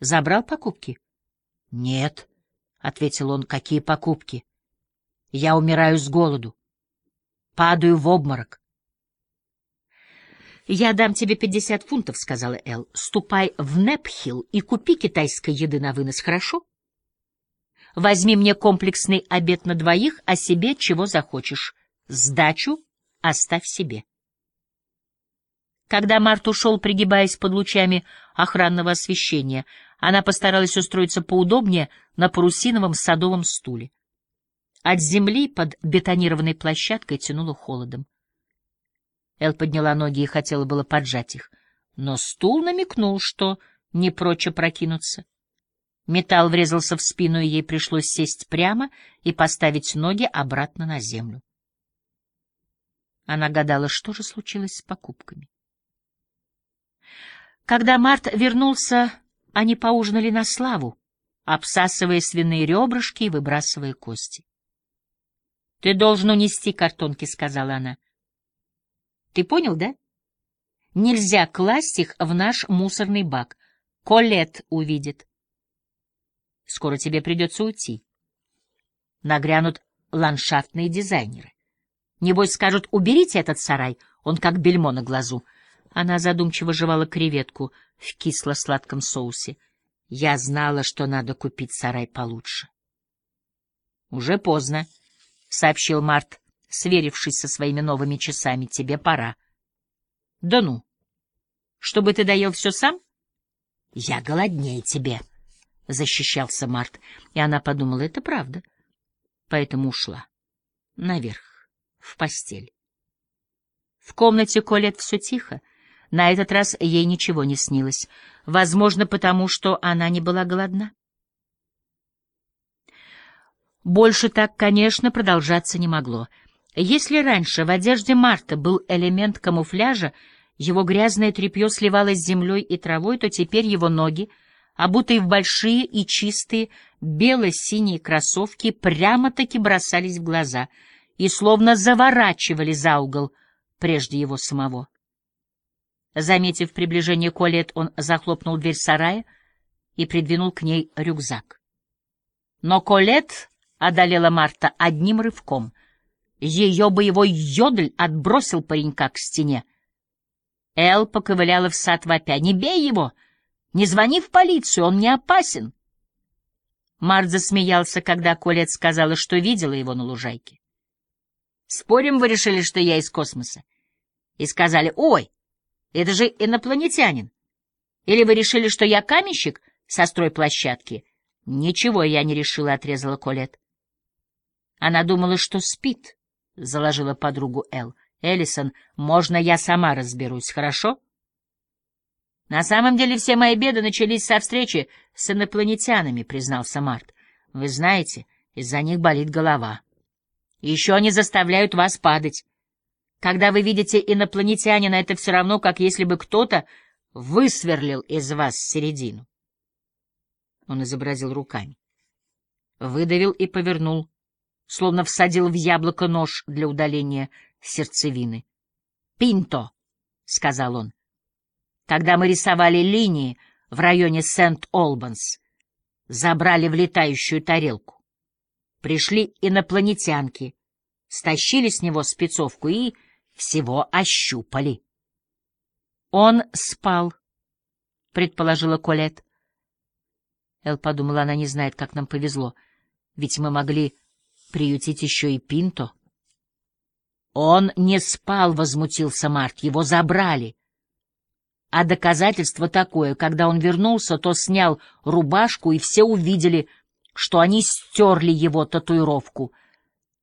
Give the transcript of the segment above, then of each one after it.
Забрал покупки? — Нет, — ответил он, — какие покупки? Я умираю с голоду. Падаю в обморок. «Я дам тебе пятьдесят фунтов», — сказала Эл. «Ступай в Непхилл и купи китайской еды на вынос, хорошо? Возьми мне комплексный обед на двоих, а себе чего захочешь. Сдачу оставь себе». Когда Март ушел, пригибаясь под лучами охранного освещения, она постаралась устроиться поудобнее на парусиновом садовом стуле. От земли под бетонированной площадкой тянуло холодом. Эл подняла ноги и хотела было поджать их, но стул намекнул, что не прочь опрокинуться. Металл врезался в спину, и ей пришлось сесть прямо и поставить ноги обратно на землю. Она гадала, что же случилось с покупками. Когда Март вернулся, они поужинали на славу, обсасывая свиные ребрышки и выбрасывая кости. — Ты должен унести картонки, — сказала она. Ты понял, да? Нельзя класть их в наш мусорный бак. Колет увидит. Скоро тебе придется уйти. Нагрянут ландшафтные дизайнеры. Небось скажут, уберите этот сарай, он как бельмо на глазу. Она задумчиво жевала креветку в кисло-сладком соусе. Я знала, что надо купить сарай получше. — Уже поздно, — сообщил Март сверившись со своими новыми часами, тебе пора. — Да ну! Чтобы ты доел все сам? — Я голоднее тебе, — защищался Март, и она подумала, это правда. Поэтому ушла. Наверх, в постель. В комнате Колет все тихо. На этот раз ей ничего не снилось. Возможно, потому что она не была голодна. Больше так, конечно, продолжаться не могло. Если раньше в одежде Марта был элемент камуфляжа, его грязное тряпье сливалось с землей и травой, то теперь его ноги, обутые в большие и чистые бело-синие кроссовки, прямо-таки бросались в глаза и словно заворачивали за угол прежде его самого. Заметив приближение Колет, он захлопнул дверь сарая и придвинул к ней рюкзак. Но Колет одолела Марта одним рывком — ее боевой йодль отбросил паренька к стене. Эл поковыляла в сад вопя. «Не бей его! Не звони в полицию, он не опасен!» Март засмеялся, когда Колет сказала, что видела его на лужайке. «Спорим, вы решили, что я из космоса?» И сказали, «Ой, это же инопланетянин!» Или вы решили, что я каменщик со стройплощадки? Ничего я не решила, — отрезала Колет. Она думала, что спит. — заложила подругу Эл. — Эллисон, можно я сама разберусь, хорошо? — На самом деле все мои беды начались со встречи с инопланетянами, — признался Март. — Вы знаете, из-за них болит голова. Еще они заставляют вас падать. Когда вы видите инопланетянина, это все равно, как если бы кто-то высверлил из вас середину. Он изобразил руками. Выдавил и повернул словно всадил в яблоко нож для удаления сердцевины. «Пинто», — сказал он. «Когда мы рисовали линии в районе Сент-Олбанс, забрали в летающую тарелку. Пришли инопланетянки, стащили с него спецовку и всего ощупали». «Он спал», — предположила Колет. Эл подумала, она не знает, как нам повезло, ведь мы могли приютить еще и Пинто. Он не спал, — возмутился Март, — его забрали. А доказательство такое, когда он вернулся, то снял рубашку, и все увидели, что они стерли его татуировку.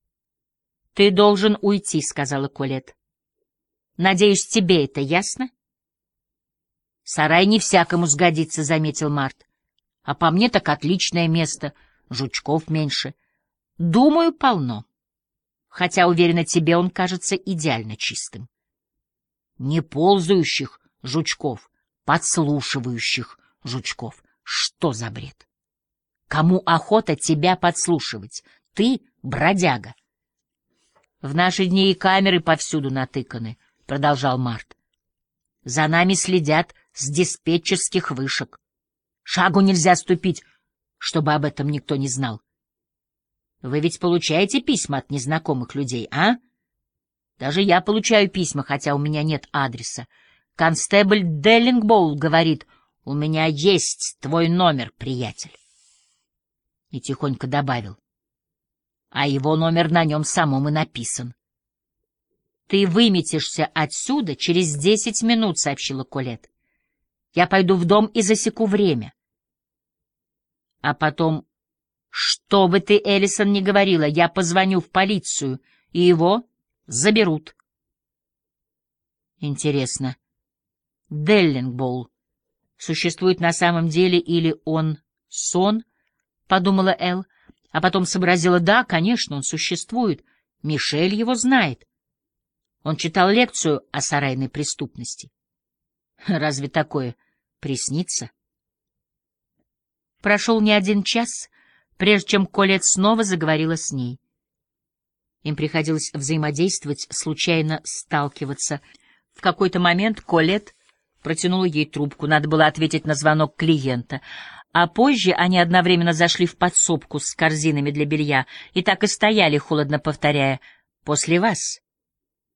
— Ты должен уйти, — сказала Колет. Надеюсь, тебе это ясно? — Сарай не всякому сгодится, — заметил Март. — А по мне так отличное место, жучков меньше. — Думаю, полно. Хотя, уверена, тебе он кажется идеально чистым. Не ползающих жучков, подслушивающих жучков. Что за бред? Кому охота тебя подслушивать? Ты бродяга. В наши дни и камеры повсюду натыканы, — продолжал Март. За нами следят с диспетчерских вышек. Шагу нельзя ступить, чтобы об этом никто не знал. Вы ведь получаете письма от незнакомых людей, а? Даже я получаю письма, хотя у меня нет адреса. Констебль Деллингбоул говорит, у меня есть твой номер, приятель. И тихонько добавил. А его номер на нем самом и написан. Ты выметишься отсюда через десять минут, сообщила Колет. Я пойду в дом и засеку время. А потом, что бы ты, Эллисон, не говорила, я позвоню в полицию, и его заберут. Интересно, Деллингбоул существует на самом деле или он сон? — подумала Эл, а потом сообразила, да, конечно, он существует, Мишель его знает. Он читал лекцию о сарайной преступности. Разве такое приснится? Прошел не один час, прежде чем Колет снова заговорила с ней. Им приходилось взаимодействовать, случайно сталкиваться. В какой-то момент Колет протянула ей трубку, надо было ответить на звонок клиента, а позже они одновременно зашли в подсобку с корзинами для белья и так и стояли, холодно повторяя «после вас».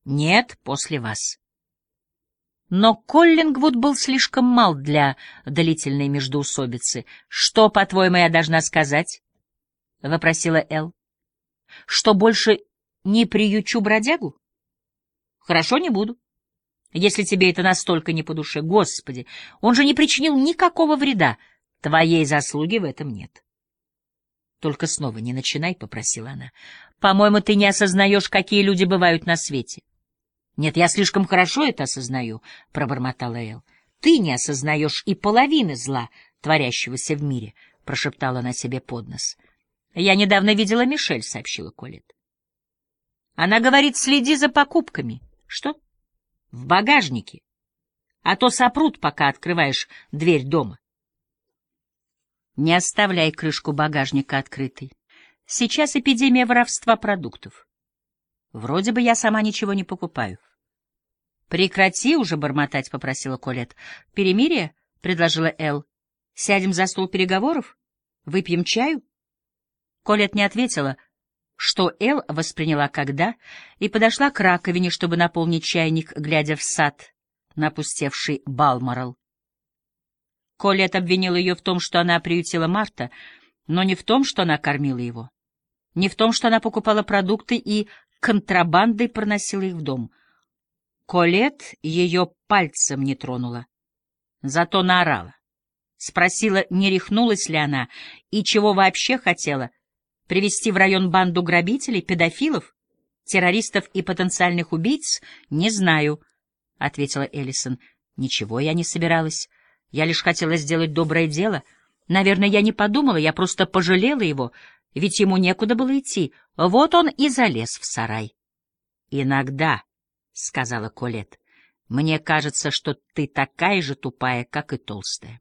«Нет, после вас». Но Коллингвуд был слишком мал для длительной междоусобицы. «Что, по-твоему, я должна сказать?» — вопросила Эл. «Что больше не приючу бродягу?» «Хорошо, не буду. Если тебе это настолько не по душе. Господи, он же не причинил никакого вреда. Твоей заслуги в этом нет». «Только снова не начинай», — попросила она. «По-моему, ты не осознаешь, какие люди бывают на свете. Нет, я слишком хорошо это осознаю, — пробормотала Эл. Ты не осознаешь и половины зла, творящегося в мире, — прошептала она себе под нос. Я недавно видела Мишель, — сообщила Колет. Она говорит, следи за покупками. Что? В багажнике. А то сопрут, пока открываешь дверь дома. Не оставляй крышку багажника открытой. Сейчас эпидемия воровства продуктов. Вроде бы я сама ничего не покупаю. Прекрати уже бормотать, попросила Колет. Перемирие, предложила Эл. Сядем за стол переговоров? Выпьем чаю? Колет не ответила, что Эл восприняла когда, и подошла к раковине, чтобы наполнить чайник, глядя в сад, напустевший Балморал. Колет обвинил ее в том, что она приютила Марта, но не в том, что она кормила его, не в том, что она покупала продукты и контрабандой проносила их в дом. Колет ее пальцем не тронула, зато наорала. Спросила, не рехнулась ли она и чего вообще хотела. Привести в район банду грабителей, педофилов, террористов и потенциальных убийц? Не знаю, — ответила Эллисон. Ничего я не собиралась. Я лишь хотела сделать доброе дело. Наверное, я не подумала, я просто пожалела его, ведь ему некуда было идти. Вот он и залез в сарай. Иногда — сказала Колет. — Мне кажется, что ты такая же тупая, как и толстая.